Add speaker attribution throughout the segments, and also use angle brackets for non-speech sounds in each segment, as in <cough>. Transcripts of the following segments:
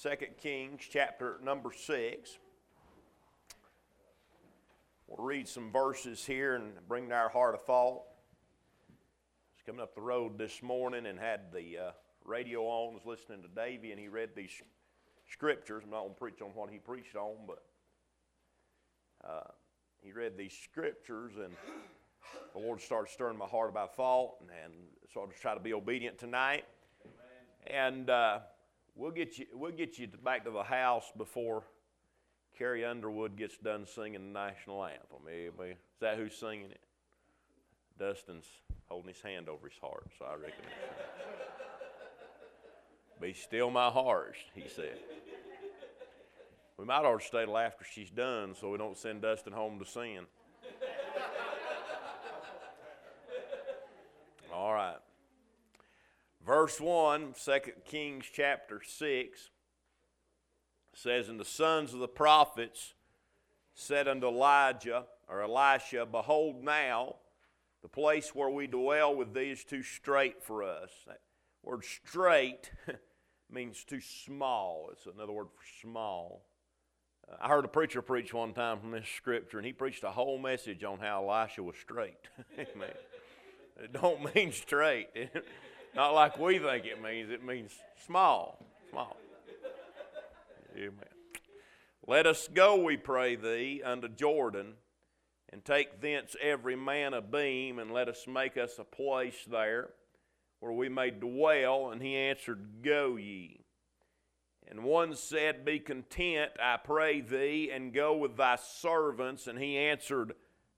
Speaker 1: 2 Kings chapter number 6. We'll read some verses here and bring to our heart a thought. Was coming up the road this morning and had the uh, radio on, was listening to Davy, and he read these scriptures. I'm not going to preach on what he preached on, but uh, he read these scriptures, and the Lord started stirring my heart about thought, and, and so I'll just try to be obedient tonight. And uh, we'll get you we'll get you back to the house before Carrie Underwood gets done singing the national anthem. Eh, is that who's singing it? Dustin's holding his hand over his heart, so I reckon. Be still my heart, he said. We might ought to stay till after she's done so we don't send Dustin home to sin. All right. Verse 1, 2 Kings chapter 6 says, And the sons of the prophets said unto Elijah, or Elisha, Behold now, the place where we dwell with thee is too strait for us. That word strait <laughs> means too small. It's another word for small. Uh, I heard a preacher preach one time from this scripture, and he preached a whole message on how Elisha was straight. <laughs> Amen. it don't <laughs> mean straight. Not like we think it means. It means small. Small. Amen. Let us go, we pray thee, unto Jordan, and take thence every man a beam, and let us make us a place there where we may dwell. And he answered, Go ye. And one said, Be content, I pray thee, and go with thy servants. And he answered,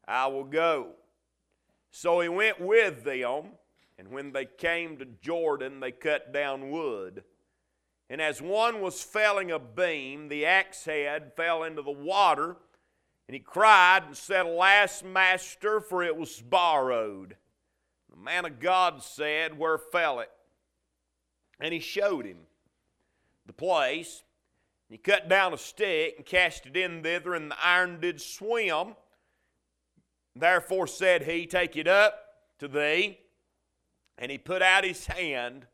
Speaker 1: I will go. So he went with them, and when they came to Jordan, they cut down wood. And as one was felling a beam, the axe head fell into the water, and he cried and said, Alas, master, for it was borrowed. The man of God said, Where fell it? And he showed him the place. He cut down a stick and cast it in thither, and the iron did swim. Therefore said he, Take it up to thee. And he put out his hand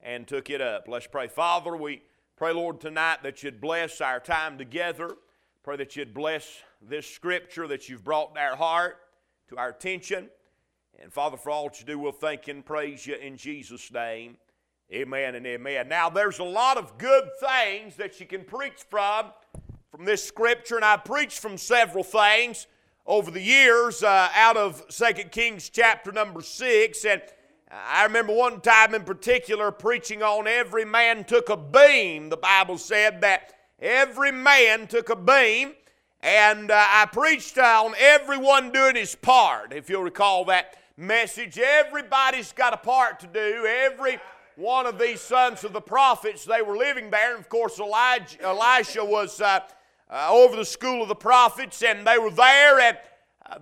Speaker 1: and took it up. Let's pray. Father, we pray, Lord, tonight that you'd bless our time together. Pray that you'd bless this scripture that you've brought to our heart, to our attention. And Father, for all that you do, we'll thank and praise you in Jesus' name. Amen and amen. Now, there's a lot of good things that you can preach from from this scripture, and I've preached from several things over the years uh, out of Second Kings chapter number 6. And I remember one time in particular preaching on every man took a beam. The Bible said that every man took a beam. And uh, I preached uh, on everyone doing his part. If you'll recall that message, everybody's got a part to do. Every one of these sons of the prophets, they were living there. And of course, Elijah, Elisha was uh, uh, over the school of the prophets, and they were there uh,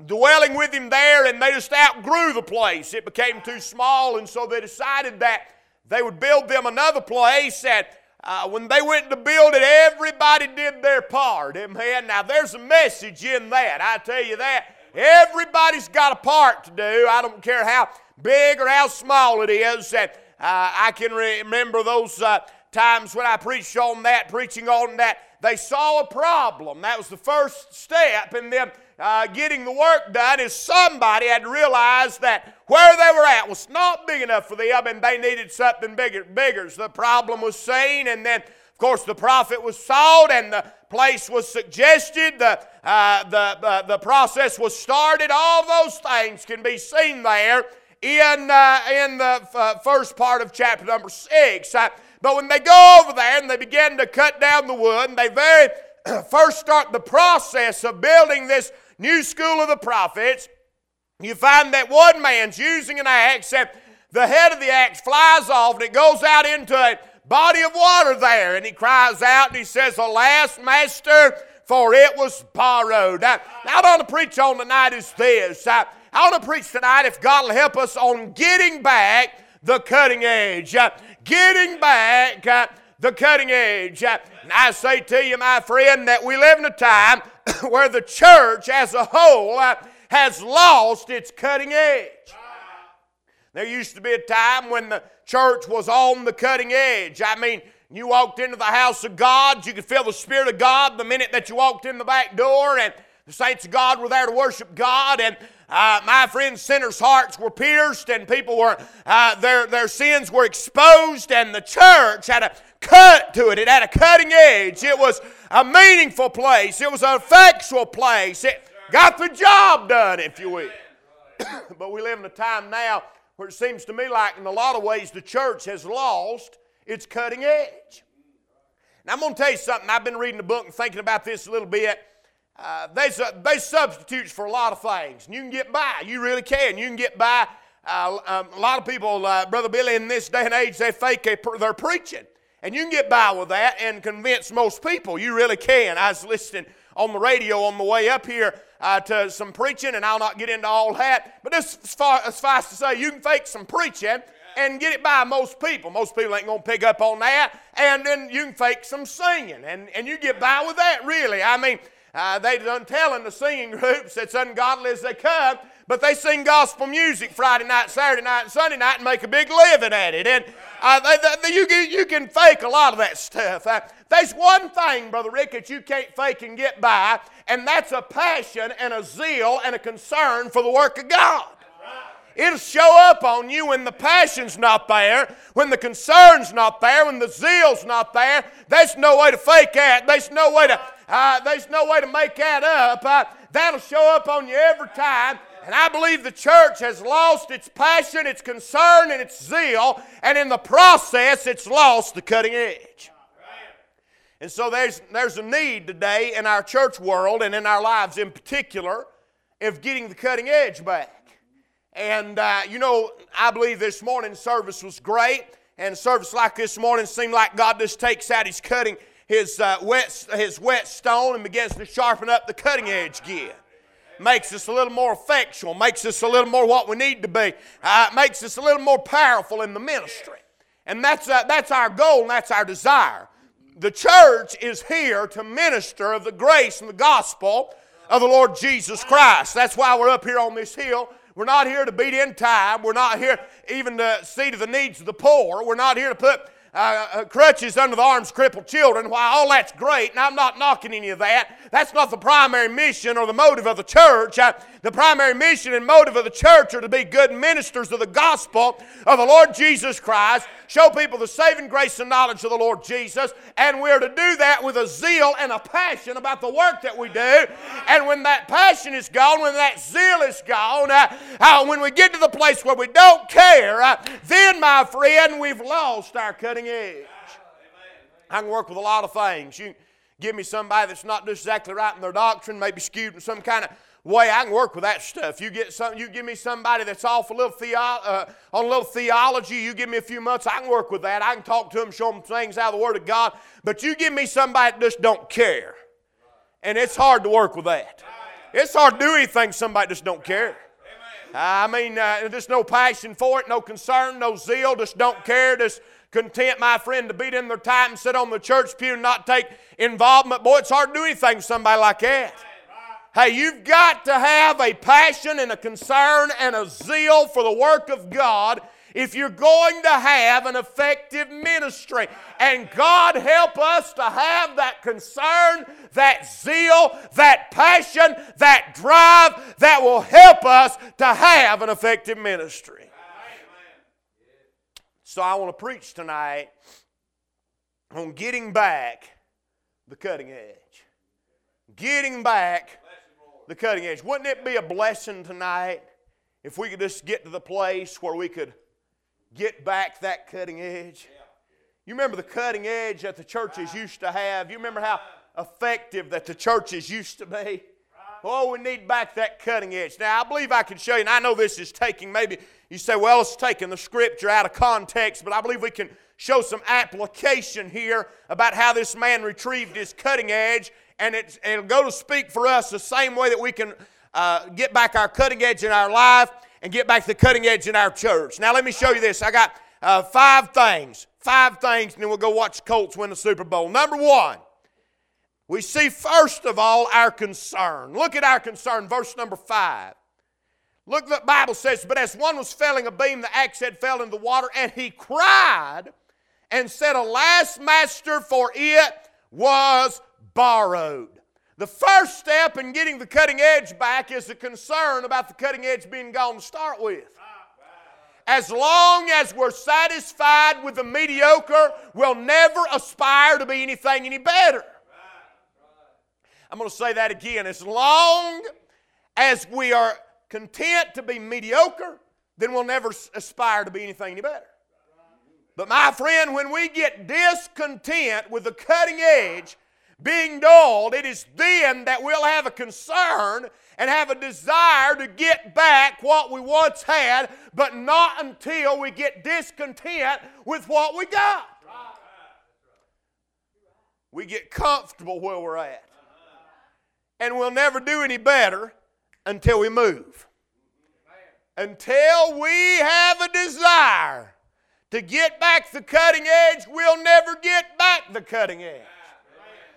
Speaker 1: dwelling with him there, and they just outgrew the place. It became too small, and so they decided that they would build them another place. And uh, when they went to build it, everybody did their part. Amen. Now, there's a message in that. I tell you that. Everybody's got a part to do. I don't care how big or how small it is. Uh, I can remember those uh, times when I preached on that, preaching on that. They saw a problem. That was the first step and them uh, getting the work done. Is somebody had to realize that where they were at was not big enough for them, and they needed something bigger. Bigger. So the problem was seen, and then. Of course, the prophet was sought and the place was suggested, the, uh, the, uh, the process was started. All those things can be seen there in, uh, in the uh, first part of chapter number six. Uh, but when they go over there and they begin to cut down the wood, and they very <clears throat> first start the process of building this new school of the prophets, you find that one man's using an axe, and the head of the axe flies off, and it goes out into a body of water there, and he cries out and he says, Alas, master, for it was borrowed. Now, now I want to preach on tonight is this. I, I want to preach tonight, if God will help us, on getting back the cutting edge. Uh, getting back uh, the cutting edge. And I say to you, my friend, that we live in a time <coughs> where the church as a whole uh, has lost its cutting edge. There used to be a time when the church was on the cutting edge. I mean, You walked into the house of God, you could feel the Spirit of God the minute that you walked in the back door, and the saints of God were there to worship God, and uh, my friends, sinners' hearts were pierced, and people were, uh, their, their sins were exposed, and the church had a cut to it. It had a cutting edge. It was a meaningful place, it was an effectual place. It got the job done, if you will. <coughs> but we live in a time now where it seems to me like, in a lot of ways, the church has lost its cutting edge. Now, I'm going to tell you something. I've been reading the book and thinking about this a little bit. Uh, there's, a, there's substitutes for a lot of things. and You can get by. You really can. You can get by. Uh, um, a lot of people, uh, Brother Billy, in this day and age, they fake a, their preaching. And you can get by with that and convince most people. You really can. I was listening on the radio on the way up here uh, to some preaching, and I'll not get into all that. But this is far, as fast to say you can fake some preaching and get it by most people. Most people ain't to pick up on that. And then you can fake some singing, and, and you get by with that, really. I mean, uh, they done telling the singing groups that's ungodly as they come, but they sing gospel music Friday night, Saturday night, Sunday night and make a big living at it. And uh, they, they, you, you can fake a lot of that stuff. Uh, there's one thing, Brother Rick, that you can't fake and get by, and that's a passion and a zeal and a concern for the work of God. It'll show up on you when the passion's not there, when the concern's not there, when the zeal's not there. There's no way to fake that. There's no way to, uh, there's no way to make that up. Uh, that'll show up on you every time. And I believe the church has lost its passion, its concern, and its zeal, and in the process, it's lost the cutting edge. And so there's, there's a need today in our church world and in our lives in particular of getting the cutting edge back. And, uh, you know, I believe this morning's service was great. And service like this morning seemed like God just takes out his cutting, his, uh, wet, his whetstone and begins to sharpen up the cutting edge again. Makes us a little more effectual, makes us a little more what we need to be, uh, makes us a little more powerful in the ministry. And that's, uh, that's our goal and that's our desire. The church is here to minister of the grace and the gospel of the Lord Jesus Christ. That's why we're up here on this hill we're not here to beat in time. We're not here even to see to the needs of the poor. We're not here to put uh, uh, crutches under the arms crippled children. Why, all that's great, and I'm not knocking any of that. That's not the primary mission or the motive of the church. Uh, the primary mission and motive of the church are to be good ministers of the gospel of the Lord Jesus Christ, show people the saving grace and knowledge of the Lord Jesus, and we're to do that with a zeal and a passion about the work that we do. And when that passion is gone, when that zeal is gone, uh, uh, when we get to the place where we don't care, uh, then, my friend, we've lost our cutting edge. I can work with a lot of things. You give me somebody that's not exactly right in their doctrine, maybe skewed in some kind of way, I can work with that stuff. You get some, you give me somebody that's off a little theo, uh, on a little theology. You give me a few months, I can work with that. I can talk to them, show them things out of the Word of God. But you give me somebody that just don't care, and it's hard to work with that. It's hard to do anything somebody just don't care. I mean, uh, there's no passion for it, no concern, no zeal, just don't care, just content, my friend, to beat in their time and sit on the church pew and not take involvement. Boy, it's hard to do anything with somebody like that. Hey, you've got to have a passion and a concern and a zeal for the work of God if you're going to have an effective ministry. And God help us to have that concern, that zeal, that passion, that drive that will help us to have an effective ministry. So I want to preach tonight on getting back the cutting edge. Getting back the cutting edge. Wouldn't it be a blessing tonight if we could just get to the place where we could get back that cutting edge? You remember the cutting edge that the churches used to have? You remember how effective that the churches used to be? Oh, we need back that cutting edge. Now, I believe I can show you, and I know this is taking maybe, you say, well, it's taking the scripture out of context, but I believe we can show some application here about how this man retrieved his cutting edge and it's, it'll go to speak for us the same way that we can uh, get back our cutting edge in our life and get back the cutting edge in our church. Now, let me show you this. I got uh, five things. Five things, and then we'll go watch Colts win the Super Bowl. Number one, we see first of all our concern. Look at our concern, verse number five. Look, the Bible says, But as one was felling a beam, the axe head fell in the water, and he cried and said Alas, master for it was borrowed. The first step in getting the cutting edge back is a concern about the cutting edge being gone to start with. As long as we're satisfied with the mediocre, we'll never aspire to be anything any better. I'm going to say that again. As long as we are content to be mediocre, then we'll never aspire to be anything any better. But my friend, when we get discontent with the cutting edge being dulled, it is then that we'll have a concern and have a desire to get back what we once had, but not until we get discontent with what we got. We get comfortable where we're at. And we'll never do any better until we move. Until we have a desire to get back the cutting edge, we'll never get back the cutting edge.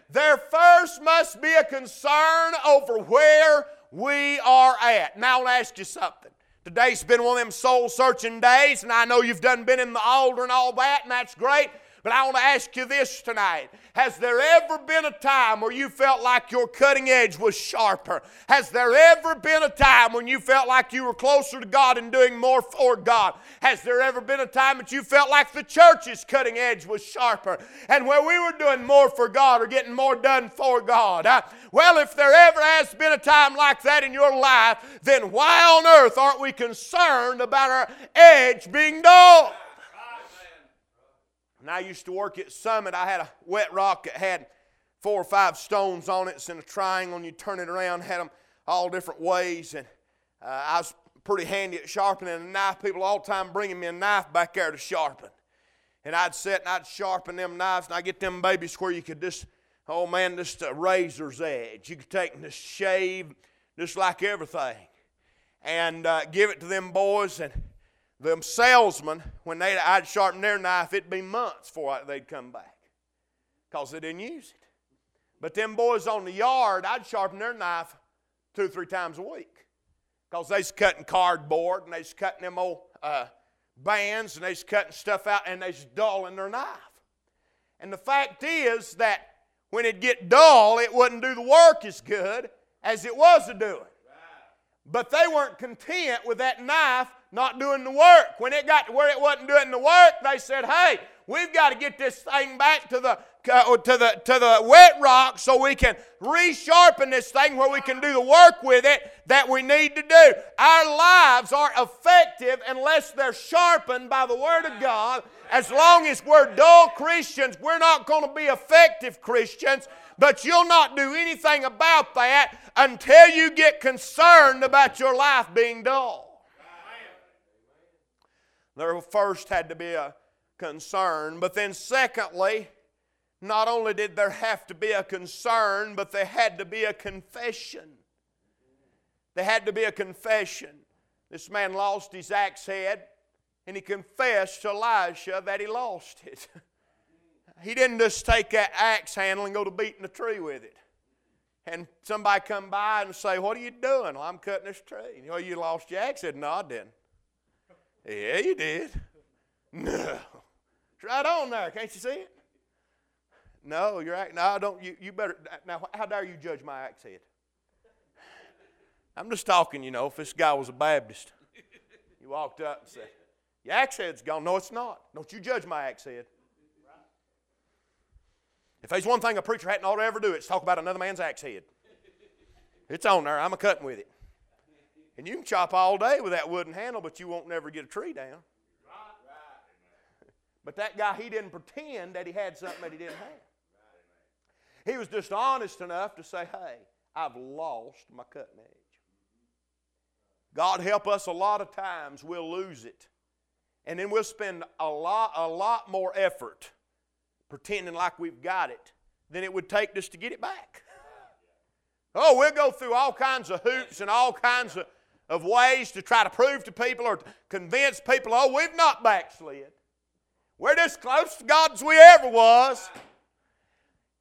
Speaker 1: There first must be a concern over where we are at. Now, I want to ask you something. Today's been one of them soul searching days, and I know you've done been in the altar and all that, and that's great. But I want to ask you this tonight. Has there ever been a time where you felt like your cutting edge was sharper? Has there ever been a time when you felt like you were closer to God and doing more for God? Has there ever been a time that you felt like the church's cutting edge was sharper and where we were doing more for God or getting more done for God? Uh, well, if there ever has been a time like that in your life, then why on earth aren't we concerned about our edge being dull? And I used to work at Summit. I had a whet rock that had four or five stones on it. It's in a triangle, and you turn it around, had them all different ways. And uh, I was pretty handy at sharpening a knife. People all the time bringing me a knife back there to sharpen. And I'd sit and I'd sharpen them knives, and I'd get them babies where you could just, oh man, just a razor's edge. You could take and just shave just like everything. And uh, give it to them boys, and them salesmen, when they, I'd sharpen their knife, it'd be months before they'd come back because they didn't use it. But them boys on the yard, I'd sharpen their knife two or three times a week because they's cutting cardboard and they's cutting them old uh, bands and they's cutting stuff out and they's dulling their knife. And the fact is that when it get dull, it wouldn't do the work as good as it was to do it. But they weren't content with that knife not doing the work. When it got to where it wasn't doing the work, they said, hey, we've got to get this thing back to the, uh, to the, to the whet rock so we can resharpen this thing where we can do the work with it that we need to do. Our lives aren't effective unless they're sharpened by the Word of God. As long as we're dull Christians, we're not going to be effective Christians. But you'll not do anything about that until you get concerned about your life being dull. There first had to be a concern, but then secondly, not only did there have to be a concern, but there had to be a confession. There had to be a confession. This man lost his axe head, and he confessed to Elisha that he lost it. <laughs> he didn't just take that axe handle and go to beating a tree with it. And somebody come by and say, What are you doing? Well, I'm cutting this tree. You know, you lost your axe. He said, No, I didn't. Yeah, you did. No. It's right on there. Can't you see it? No, you're right. No, I don't. You, you better. Now, how dare you judge my axe head? I'm just talking, you know, if this guy was a Baptist. You walked up and said, Your axe head's gone. No, it's not. Don't you judge my axe head. If there's one thing a preacher hadn't ought to ever do, it's talk about another man's axe head. It's on there. I'm a cutting with it. And you can chop all day with that wooden handle, but you won't never get a tree down. <laughs> But that guy, he didn't pretend that he had something that he didn't have. He was just honest enough to say, hey, I've lost my cutting edge. God help us a lot of times we'll lose it. And then we'll spend a lot, a lot more effort pretending like we've got it than it would take just to get it back. Oh, we'll go through all kinds of hoops and all kinds of of ways to try to prove to people or to convince people, oh, we've not backslid. We're as close to God as we ever was.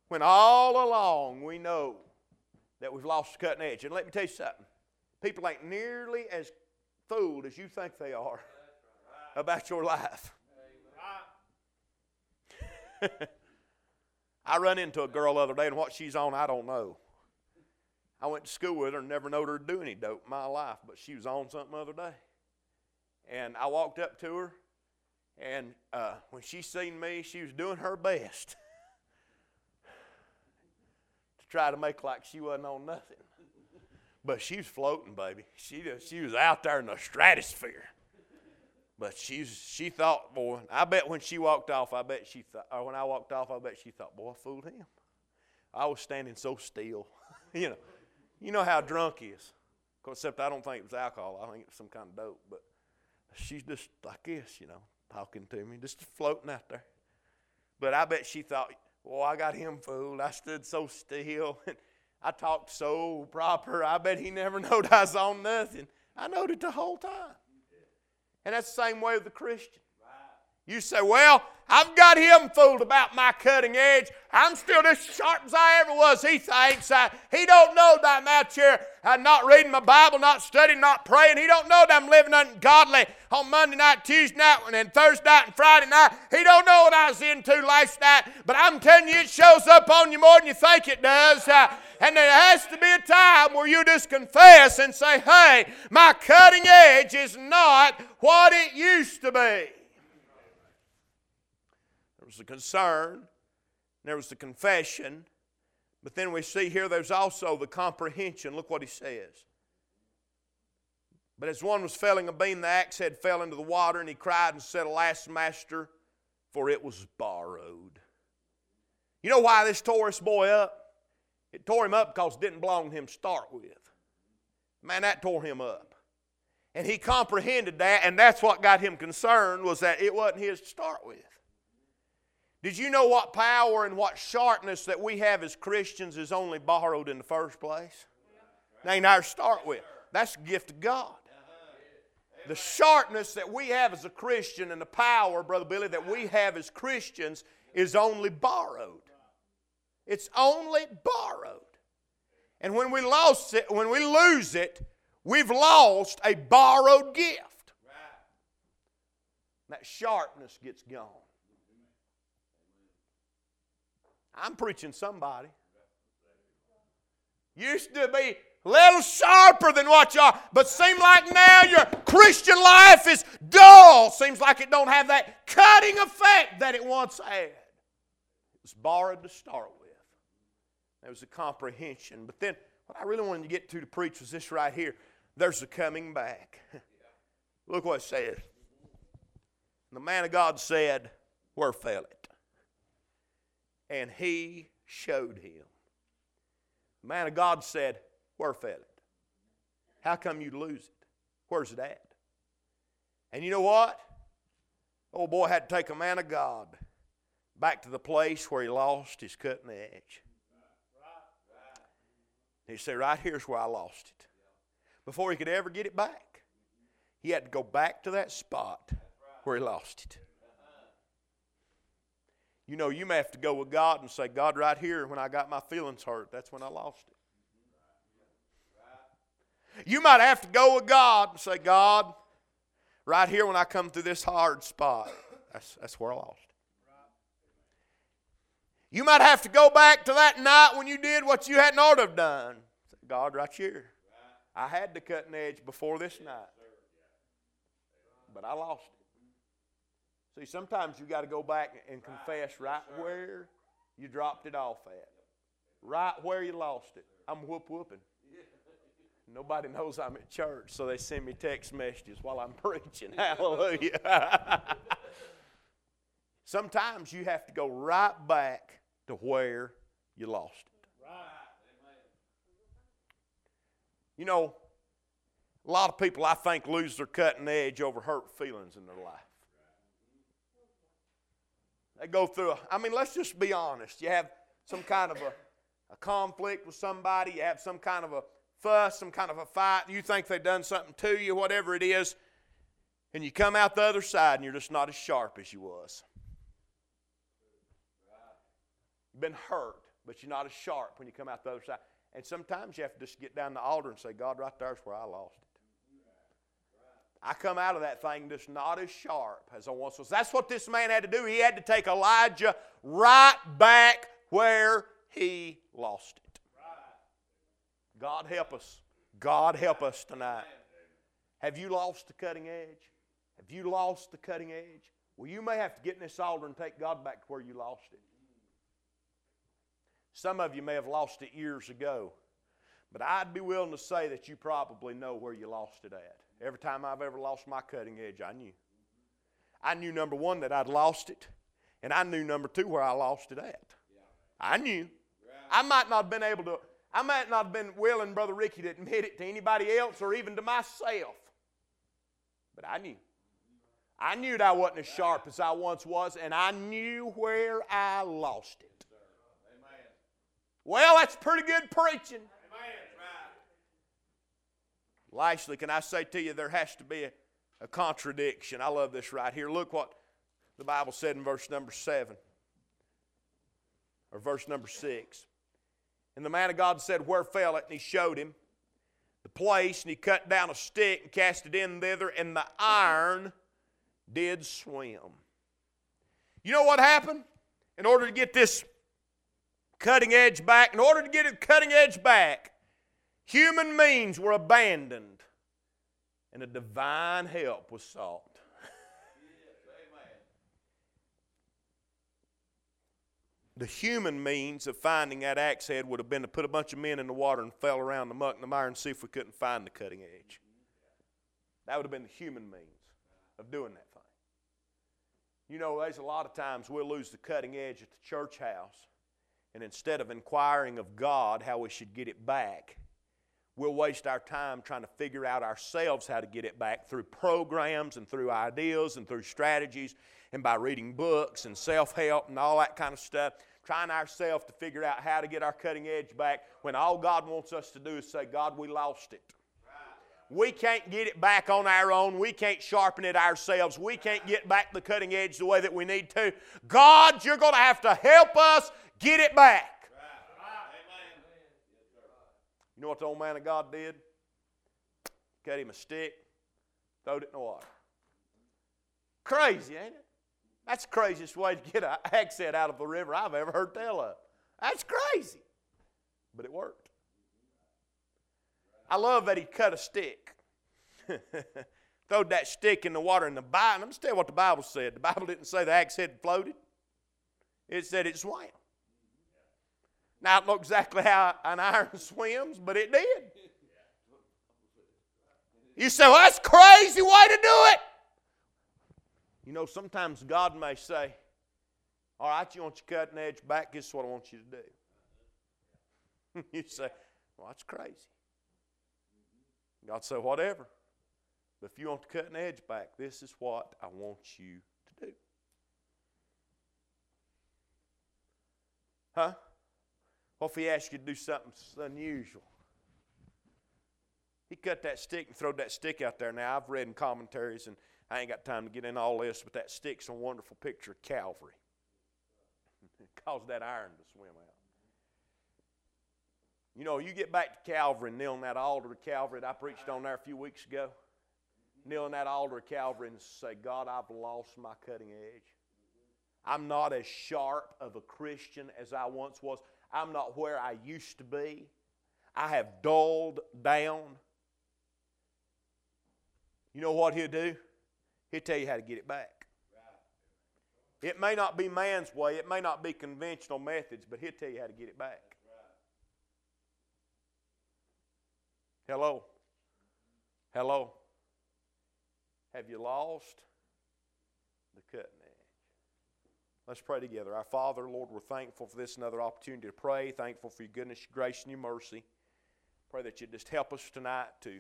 Speaker 1: When all along we know that we've lost the cutting edge. And let me tell you something people ain't nearly as fooled as you think they are about your life. <laughs> I run into a girl the other day, and what she's on, I don't know. I went to school with her and never knowed her to do any dope in my life, but she was on something the other day. And I walked up to her, and uh, when she seen me, she was doing her best to try to make like she wasn't on nothing. But she was floating, baby. She, she was out there in the stratosphere. But she's, she thought, boy, I bet when she walked off, I bet she thought, or when I walked off, I bet she thought, boy, I fooled him. I was standing so still. <laughs> you know, you know how drunk he is. Except I don't think it was alcohol. I think it was some kind of dope. But she's just like this, you know, talking to me, just floating out there. But I bet she thought, well, I got him fooled. I stood so still. <laughs> and I talked so proper. I bet he never <laughs> knowed I was on nothing. I knowed it the whole time. And that's the same way with the Christian. You say, well, I've got him fooled about my cutting edge. I'm still as sharp as I ever was. He thinks I, he don't know that I'm out here I'm not reading my Bible, not studying, not praying. He don't know that I'm living ungodly on Monday night, Tuesday night, and then Thursday night and Friday night. He don't know what I was into last night. But I'm telling you, it shows up on you more than you think it does. Uh, and there has to be a time where you just confess and say, hey, my cutting edge is not what it used to be was the concern, there was the confession, but then we see here there's also the comprehension. Look what he says. But as one was felling a beam, the axe head fell into the water, and he cried and said, Alas, master, for it was borrowed. You know why this tore this boy up? It tore him up because it didn't belong to him to start with. Man, that tore him up. And he comprehended that, and that's what got him concerned was that it wasn't his to start with. Did you know what power and what sharpness that we have as Christians is only borrowed in the first place? That ain't start with. That's a gift of God. The sharpness that we have as a Christian and the power, Brother Billy, that we have as Christians is only borrowed. It's only borrowed. And when we lost it, when we lose it, we've lost a borrowed gift. That sharpness gets gone. I'm preaching somebody. Used to be a little sharper than what are, but seem like now your Christian life is dull. Seems like it don't have that cutting effect that it once had. It was borrowed to start with. There was a comprehension. But then what I really wanted to get to to preach was this right here. There's a coming back. <laughs> Look what it says. The man of God said, Where fell it? And he showed him. The man of God said, Where fell it? How come you lose it? Where's it at? And you know what? Old boy had to take a man of God back to the place where he lost his cutting edge. He said, Right here's where I lost it. Before he could ever get it back, he had to go back to that spot where he lost it. You know, you may have to go with God and say, God, right here, when I got my feelings hurt, that's when I lost it. You might have to go with God and say, God, right here when I come through this hard spot, that's, that's where I lost it. You might have to go back to that night when you did what you hadn't ought to have done. Say, God, right here. I had the cutting edge before this night, but I lost it. See, sometimes you got to go back and confess right where you dropped it off at, right where you lost it. I'm whoop whooping. <laughs> Nobody knows I'm at church, so they send me text messages while I'm <laughs> preaching. <laughs> Hallelujah. Sometimes you have to go right back to where you lost it. You know, a lot of people, I think, lose their cutting edge over hurt feelings in their life. They go through, a, I mean, let's just be honest. You have some kind of a, a conflict with somebody, you have some kind of a fuss, some kind of a fight, you think they've done something to you, whatever it is, and you come out the other side and you're just not as sharp as you was. You've been hurt, but you're not as sharp when you come out the other side. And sometimes you have to just get down the altar and say, God, right there's where I lost. I come out of that thing just not as sharp as I once was. That's what this man had to do. He had to take Elijah right back where he lost it. God help us. God help us tonight. Have you lost the cutting edge? Have you lost the cutting edge? Well, you may have to get in this altar and take God back to where you lost it. Some of you may have lost it years ago, but I'd be willing to say that you probably know where you lost it at. Every time I've ever lost my cutting edge, I knew. I knew number one that I'd lost it, and I knew number two where I lost it at. I knew. I might not have been able to, I might not have been willing, Brother Ricky, to admit it to anybody else or even to myself. But I knew. I knew that I wasn't as sharp as I once was, and I knew where I lost it. Well, that's pretty good preaching. Lastly, can I say to you, there has to be a, a contradiction. I love this right here. Look what the Bible said in verse number 7 or verse number 6. And the man of God said, Where fell it? And he showed him the place, and he cut down a stick and cast it in thither, and the iron did swim. You know what happened? In order to get this cutting edge back, in order to get it cutting edge back, human means were abandoned, and a divine help was sought. <laughs> the human means of finding that axe head would have been to put a bunch of men in the water and fell around the muck and the mire and see if we couldn't find the cutting edge. That would have been the human means of doing that thing. You know, there's a lot of times we'll lose the cutting edge at the church house, and instead of inquiring of God how we should get it back, we'll waste our time trying to figure out ourselves how to get it back through programs and through ideas and through strategies and by reading books and self help and all that kind of stuff, trying ourselves to figure out how to get our cutting edge back when all God wants us to do is say, God, we lost it. We can't get it back on our own. We can't sharpen it ourselves. We can't get back the cutting edge the way that we need to. God, you're going to have to help us get it back. You know what the old man of God did? Cut him a stick, throwed it in the water. Crazy, ain't it? That's the craziest way to get an accent out of a river I've ever heard tell of. That's crazy. But it worked. I love that he cut a stick. <laughs> Throwed that stick in the water in the Bible. Let me tell you what the Bible said. The Bible didn't say the axe head floated. It said it swam. Now, know exactly how an iron <laughs> swims, but it did. You say, well, that's crazy way to do it. You know, sometimes God may say, All right, you want your cutting edge back? this is what I want you to do? <laughs> you say, Well, that's crazy. God say, Whatever. But if you want the cutting edge back, this is what I want you to do. Huh? What if he asked you to do something unusual? He cut that stick and threw that stick out there. Now, I've read in commentaries and I ain't got time to get in all this, but that stick's a wonderful picture of Calvary. it <laughs> caused that iron to swim out. You know, you get back to Calvary and kneel that altar of Calvary that I preached on there a few weeks ago. Kneel that altar of Calvary and say, God, I've lost my cutting edge. I'm not as sharp of a Christian as I once was. I'm not where I used to be. I have dulled down. You know what he'll do? He'll tell you how to get it back. It may not be man's way, it may not be conventional methods, but he'll tell you how to get it back. Hello? Hello? Have you lost the edge? Let's pray together. Our Father, Lord, we're thankful for this another opportunity to pray. Thankful for your goodness, your grace, and your mercy. Pray that you just help us tonight to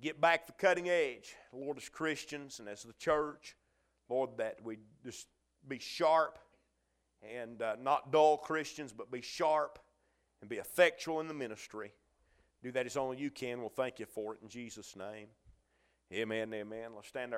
Speaker 1: get back the cutting edge, Lord, as Christians and as the church, Lord, that we just be sharp and uh, not dull Christians, but be sharp and be effectual in the ministry. Do that as only you can. We'll thank you for it in Jesus' name. Amen. Amen. Let's stand there.